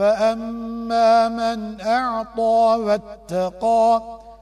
فأما من أعطى واتقى